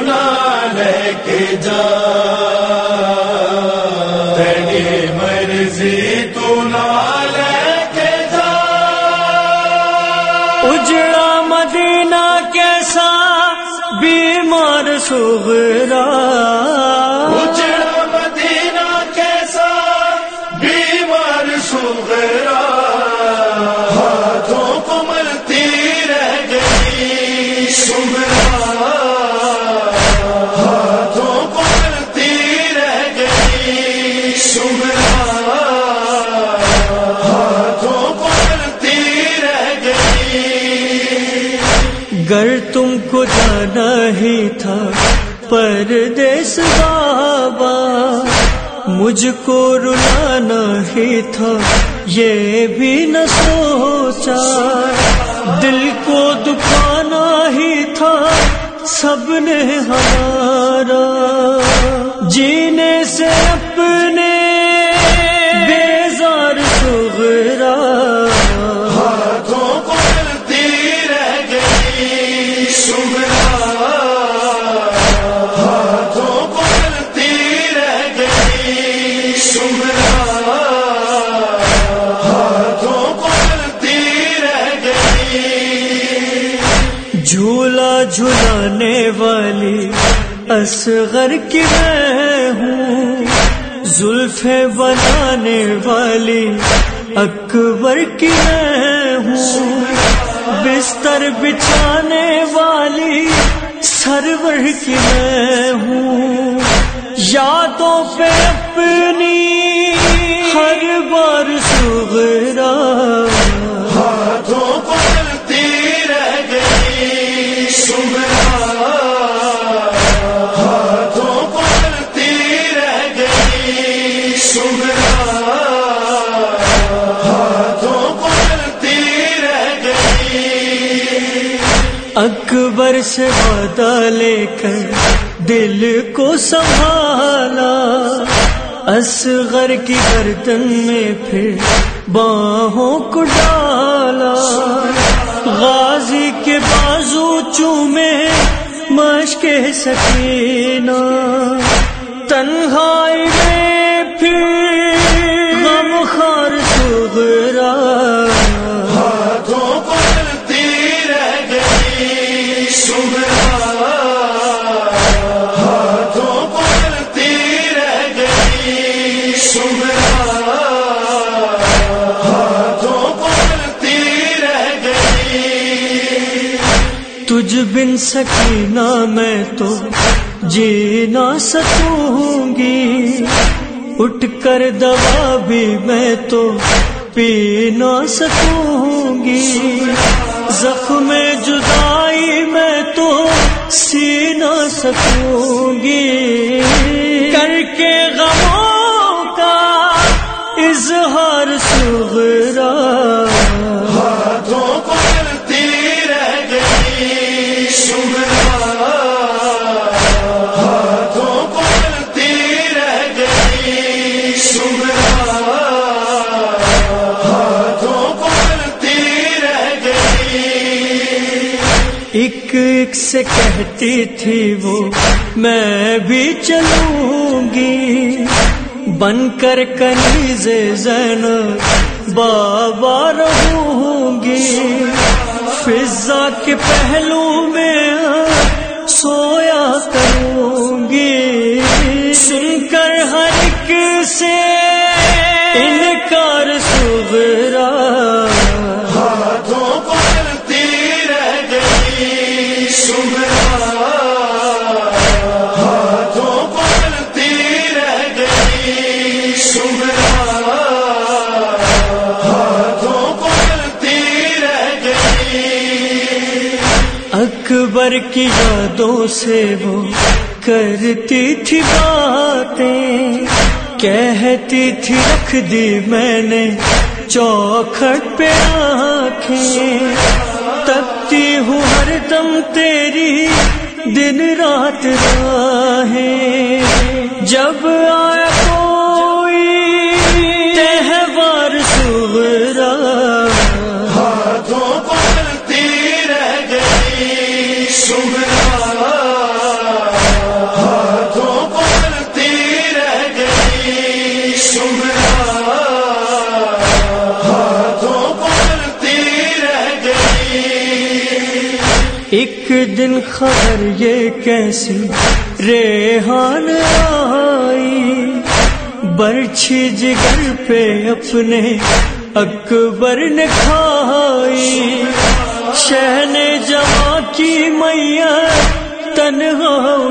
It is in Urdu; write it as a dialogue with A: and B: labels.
A: نہ لے کے جا۔ تیری مرضی تو نہ لے کے جا۔
B: اجڑا مدینہ کیسا بیمار سغرا
A: اجڑا مدینہ کیسا بیمار سغرا
B: جانا تھا پردیس بابا، مجھ کو رلانا ہی تھا، یہ بھی نہ سوچا۔ دل کو دکھانا ہی تھا، سب نے ہمارا۔ جینے سے اپنے جھلانے والی اصغر کی میں ہوں، زلف بنانے والی اکبر کی میں ہوں۔ بستر بچھانے والی سرور کی میں ہوں۔ یادوں پہ اپنی ہر بار سغرا اکبر سے وعدہ لے کر دل کو سنبھالا، اصغر کی گردن میں پھر باہوں کو ڈالا۔ غازی کے بازو چومے مشق سکینہ، تنہائی تجھ بن سکینہ میں تو جی نہ سکوں گی۔ اٹھ کر دوا بھی میں تو پی نہ سکوں گی۔ زخم جدائی میں تو سی نہ سکوں گی۔ کر کے غموں کا اظہار سغرا ایک سے کہتی تھی وہ، میں بھی چلوں گی. بن کر کنیز زین بابا رہوں گی۔ فضا کے پہلو میں سویا کروں گی۔ سن اکبر کی یادوں سے وہ کرتی تھی باتیں، کہتی تھی، رکھ دی میں نے چوکھٹ پہ آنکھیں۔ تبتی ہوں ہر دم تیری دن رات راہیں۔ جب آیا دن خبر یہ کیسی ریحان آئی؟ برچھی جگر پہ اپنے اکبر نے کھائی۔ شہن جمع کی میاں تنہا